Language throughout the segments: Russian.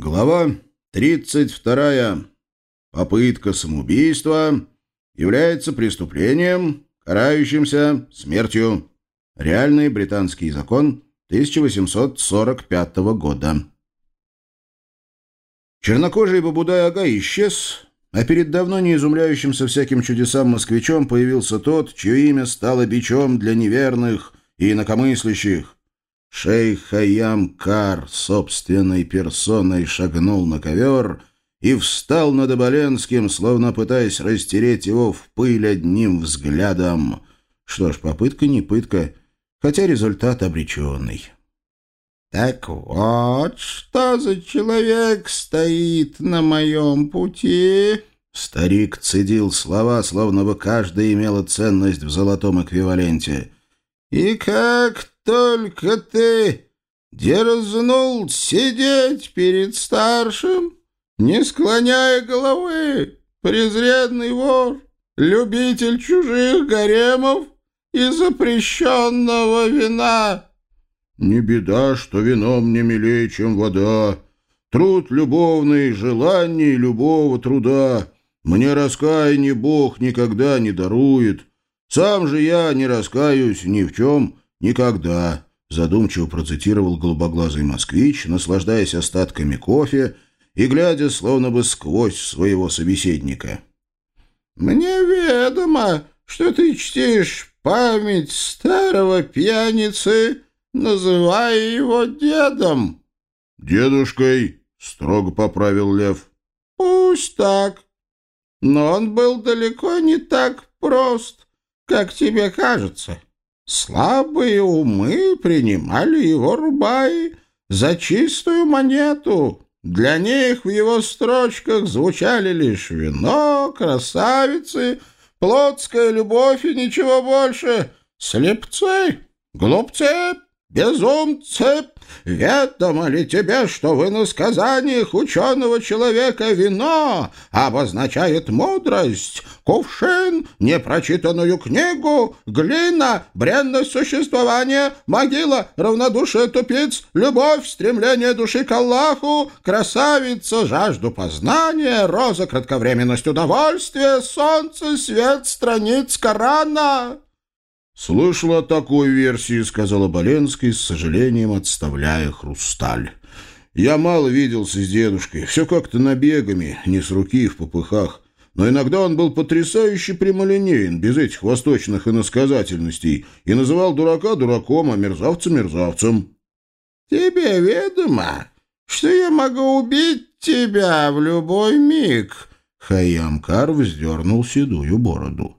Глава 32. Попытка самоубийства является преступлением, карающимся смертью. Реальный британский закон 1845 года. Чернокожий Бабудай-ага исчез, а перед давно не изумляющимся всяким чудесам москвичом появился тот, чье имя стало бичом для неверных и инакомыслящих. Шейх Хайям Кар собственной персоной шагнул на ковер и встал над Оболенским, словно пытаясь растереть его в пыль одним взглядом. Что ж, попытка не пытка, хотя результат обреченный. «Так вот, что за человек стоит на моем пути?» Старик цедил слова, словно бы каждая имела ценность в золотом эквиваленте. «И как только ты дерзнул сидеть перед старшим, не склоняя головы, презренный вор, любитель чужих гаремов и запрещенного вина. Не беда, что вино мне милее, чем вода. Труд любовный, желание любого труда. Мне раскаяние Бог никогда не дарует. Сам же я не раскаюсь ни в чем, «Никогда», — задумчиво процитировал голубоглазый москвич, наслаждаясь остатками кофе и глядя словно бы сквозь своего собеседника. «Мне ведомо, что ты чтишь память старого пьяницы, называя его дедом». «Дедушкой», — строго поправил Лев. «Пусть так. Но он был далеко не так прост, как тебе кажется». Слабые умы принимали его рубаи за чистую монету. Для них в его строчках звучали лишь вино, красавицы, плотская любовь и ничего больше. Слепцы, глупцы, безумцы, ведомо ли тебе, что в иносказаниях ученого человека вино обозначает мудрость, кувшин, непрочитанную книгу, глина, бренность существования, могила, равнодушие тупиц, любовь, стремление души к Аллаху, красавица, жажду познания, роза, кратковременность удовольствия, солнце, свет страниц Корана. «Слышал о такой версии», — сказал Оболенский, с сожалением отставляя хрусталь. «Я мало виделся с дедушкой, все как-то набегами, не с руки в попыхах. Но иногда он был потрясающе прямолинеен, без этих восточных иносказательностей, и называл дурака дураком, а мерзавца мерзавцем». «Тебе ведомо, что я могу убить тебя в любой миг?» Хайямкар вздернул седую бороду.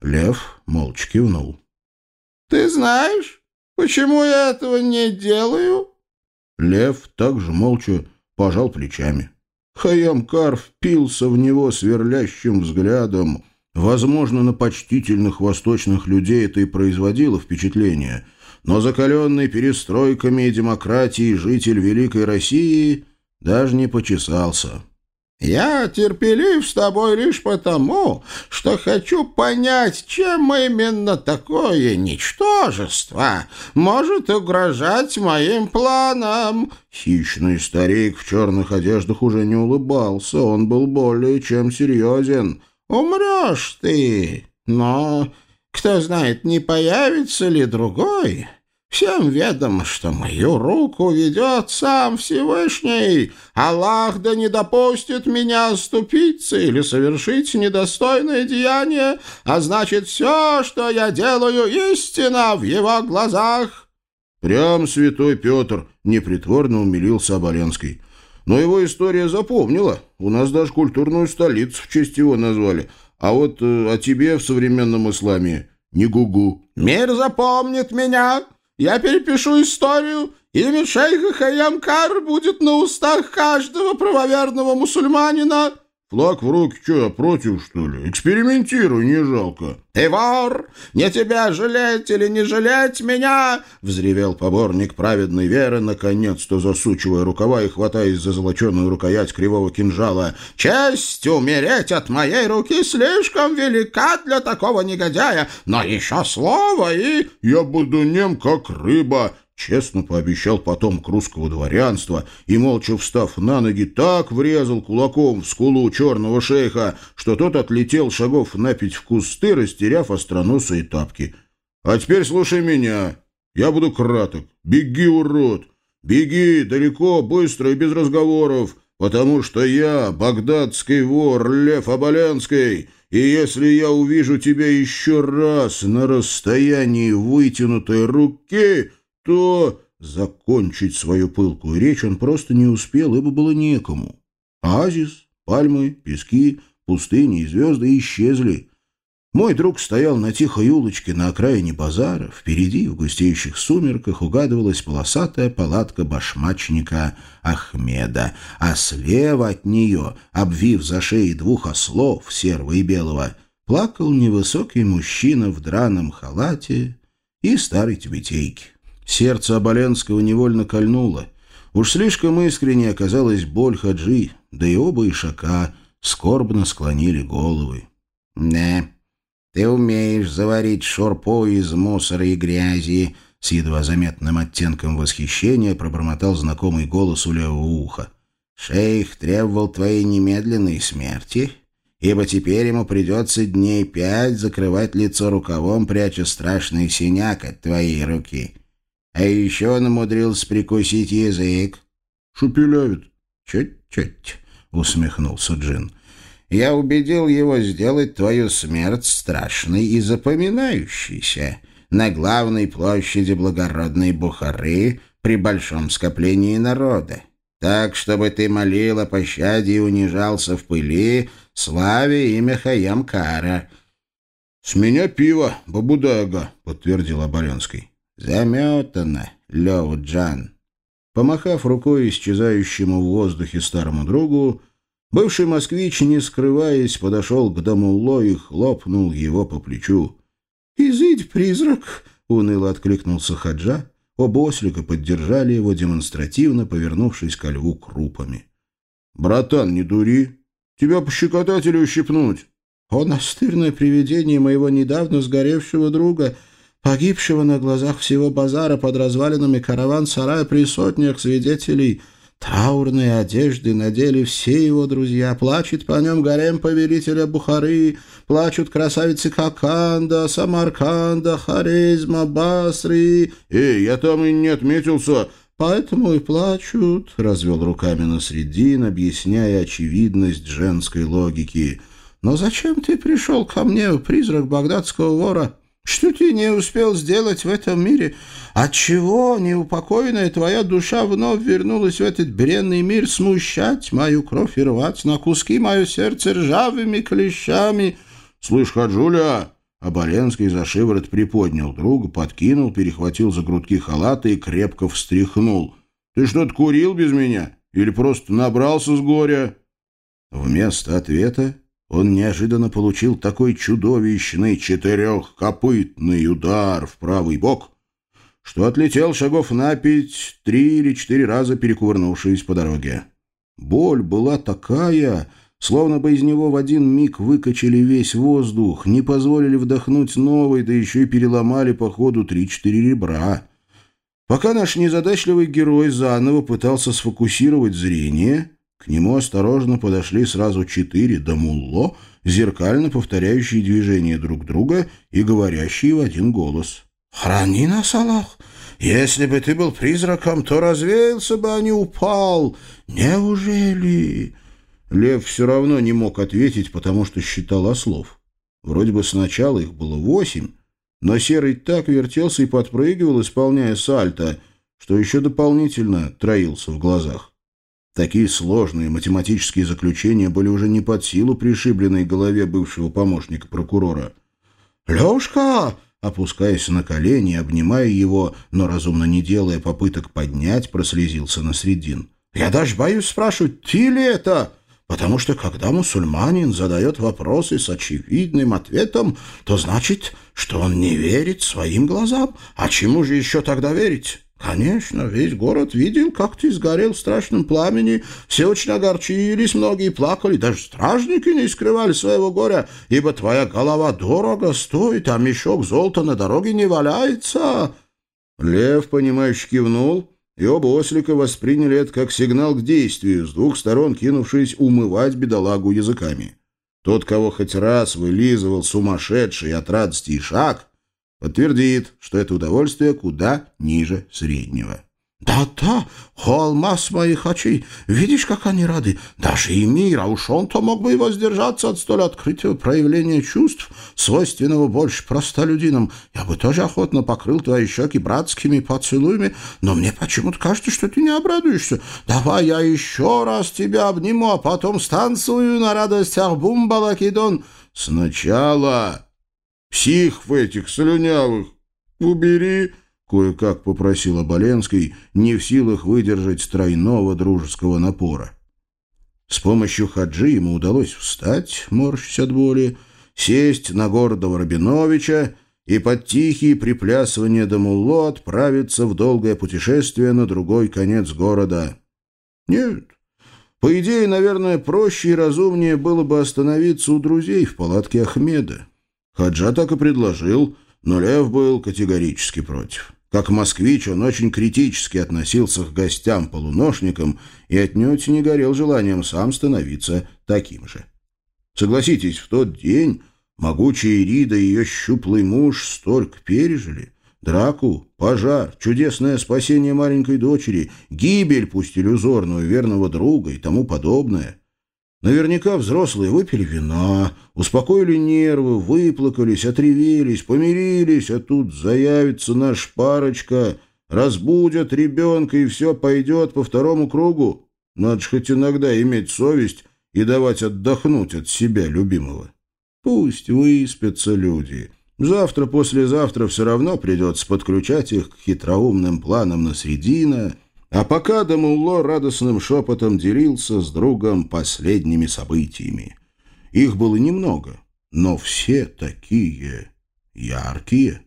Лев молча кивнул. Ты знаешь, почему я этого не делаю?» Лев также молча пожал плечами. Хаямкар впился в него сверлящим взглядом. Возможно, на почтительных восточных людей это и производило впечатление, но закаленный перестройками и демократией житель Великой России даже не почесался. Я терпелив с тобой лишь потому, что хочу понять, чем именно такое ничтожество может угрожать моим планам». Хищный старик в черных одеждах уже не улыбался, он был более чем серьезен. «Умрешь ты, но кто знает, не появится ли другой». Всем ведомо, что мою руку ведет сам Всевышний. Аллах да не допустит меня оступиться или совершить недостойное деяние, а значит, все, что я делаю, истина в его глазах». «Прям святой Петр», — непритворно умилился Оболенский. «Но его история запомнила. У нас даже культурную столицу в честь его назвали. А вот э, о тебе в современном исламе не гугу». «Мир запомнит меня», я перепишу историю, имя шейха Хайямкар будет на устах каждого правоверного мусульманина». «Флаг в руки, что, я против, что ли? Экспериментируй, не жалко». «Ты вор! Не тебя жалеть или не жалеть меня!» — взревел поборник праведной веры, наконец-то засучивая рукава и хватаясь за золоченую рукоять кривого кинжала. «Честь умереть от моей руки слишком велика для такого негодяя, но еще слово и...» «Я буду нем, как рыба!» Честно пообещал потомок русского дворянства и, молча встав на ноги, так врезал кулаком в скулу черного шейха, что тот отлетел шагов напить в кусты, растеряв остроносые тапки. «А теперь слушай меня. Я буду краток. Беги, урод! Беги далеко, быстро и без разговоров, потому что я, багдадский вор Лев Оболенский, и если я увижу тебя еще раз на расстоянии вытянутой руки, то...» Закончить свою пылкую речь он просто не успел, ибо было некому. Оазис, пальмы, пески, пустыни и звезды исчезли. Мой друг стоял на тихой улочке на окраине базара. Впереди, в густеющих сумерках, угадывалась полосатая палатка башмачника Ахмеда, а слева от нее, обвив за шеей двух ослов, серого и белого, плакал невысокий мужчина в драном халате и старой тюбетейке. Сердце Оболенского невольно кольнуло. Уж слишком искренне оказалась боль Хаджи, да и оба ишака скорбно склонили головы. «Не, ты умеешь заварить шорпо из мусора и грязи», с едва заметным оттенком восхищения пробормотал знакомый голос у левого уха. «Шейх требовал твоей немедленной смерти, ибо теперь ему придется дней пять закрывать лицо рукавом, пряча страшный синяк от твоей руки. А еще он умудрился прикусить язык». «Шепелявит». «Чуть-чуть», — усмехнулся Джин. Я убедил его сделать твою смерть страшной и запоминающейся на главной площади благородной Бухары при большом скоплении народа. Так, чтобы ты молил о пощаде и унижался в пыли, славе имя Хаямкара. — С меня пиво, бабудага, — подтвердил Оболенский. — Заметано, Лёв Джан. Помахав рукой исчезающему в воздухе старому другу, Бывший москвич, не скрываясь, подошел к Дамулло и хлопнул его по плечу. «Изыдь, призрак!» — уныло откликнулся Хаджа. Оба ослика поддержали его, демонстративно повернувшись ко льву крупами. «Братан, не дури! Тебя пощекотать или ущипнуть?» «О, настырное привидение моего недавно сгоревшего друга!» Погибшего на глазах всего базара под развалинами караван-сарая при сотнях свидетелей — Траурные одежды надели все его друзья. Плачет по нем гарем повелителя Бухары, плачут красавицы Коканда, Самарканда, Харизма, Басри. «Эй, я там и не отметился!» «Поэтому и плачут», — развел руками на средин, объясняя очевидность женской логики. «Но зачем ты пришел ко мне, призрак багдадского вора?» Что ты не успел сделать в этом мире? Отчего неупокоенная твоя душа вновь вернулась в этот бренный мир смущать мою кровь и рвать на куски мое сердце ржавыми клещами? Слышь, Хаджуля, Оболенский за шиворот приподнял друга, подкинул, перехватил за грудки халата и крепко встряхнул. Ты что-то курил без меня? Или просто набрался с горя? Вместо ответа он неожиданно получил такой чудовищный четырехкопытный удар в правый бок, что отлетел шагов на пять, три или четыре раза перекувырнувшись по дороге. Боль была такая, словно бы из него в один миг выкачали весь воздух, не позволили вдохнуть новый, да еще и переломали по ходу три-четыре ребра. Пока наш незадачливый герой заново пытался сфокусировать зрение, к нему осторожно подошли сразу четыре дамулло, зеркально повторяющие движения друг друга и говорящие в один голос. «Храни нас, Аллах! Если бы ты был призраком, то развеялся бы, а не упал. Неужели?» Лев все равно не мог ответить, потому что считал ослов. Вроде бы сначала их было восемь, но Серый так вертелся и подпрыгивал, исполняя сальто, что еще дополнительно троился в глазах. Такие сложные математические заключения были уже не под силу пришибленной голове бывшего помощника прокурора. «Лешка!» Опускаясь на колени, обнимая его, но разумно не делая попыток поднять, прослезился на средин. «Я даже боюсь спрашивать, ты ли это?» Потому что когда мусульманин задает вопросы с очевидным ответом, то значит, что он не верит своим глазам. А чему же еще тогда верить? Конечно, весь город видел, как ты сгорел в страшном пламени. Все очень огорчились, многие плакали, даже стражники не скрывали своего горя, ибо твоя голова дорого стоит, а мешок золота на дороге не валяется. Лев, понимающе кивнул, и оба ослика восприняли это как сигнал к действию, с двух сторон кинувшись умывать бедолагу языками. Тот, кого хоть раз вылизывал сумасшедший от радости и шаг, подтвердит, что это удовольствие куда ниже среднего. «Да-да, холмас моих очей. Видишь, как они рады? Даже и мир, а уж он-то мог бы и воздержаться от столь открытого проявления чувств, свойственного больше простолюдинам. Я бы тоже охотно покрыл твои щеки братскими поцелуями, но мне почему-то кажется, что ты не обрадуешься. Давай я еще раз тебя обниму, а потом станцую на радостях бумбалакидон. Сначала псих в этих слюнявых убери, Кое-как попросил Оболенский, не в силах выдержать тройного дружеского напора. С помощью хаджи ему удалось встать, морщась от боли, сесть на гордого Рабиновича и под тихие приплясывания до мулло отправиться в долгое путешествие на другой конец города. Нет, по идее, наверное, проще и разумнее было бы остановиться у друзей в палатке Ахмеда. Хаджа так и предложил, но Лев был категорически против. Как москвич он очень критически относился к гостям-полуношникам и отнюдь не горел желанием сам становиться таким же. Согласитесь, в тот день могучая Ирида и ее щуплый муж столько пережили. Драку, пожар, чудесное спасение маленькой дочери, гибель, пусть иллюзорную, верного друга и тому подобное — Наверняка взрослые выпили вина, успокоили нервы, выплакались, отревелись, помирились, а тут заявится наш парочка, разбудят ребенка, и все пойдет по второму кругу. Надо же хоть иногда иметь совесть и давать отдохнуть от себя любимого. Пусть выспятся люди. Завтра-послезавтра все равно придется подключать их к хитроумным планам на средина — а пока Дамулло радостным шепотом делился с другом последними событиями. Их было немного, но все такие яркие.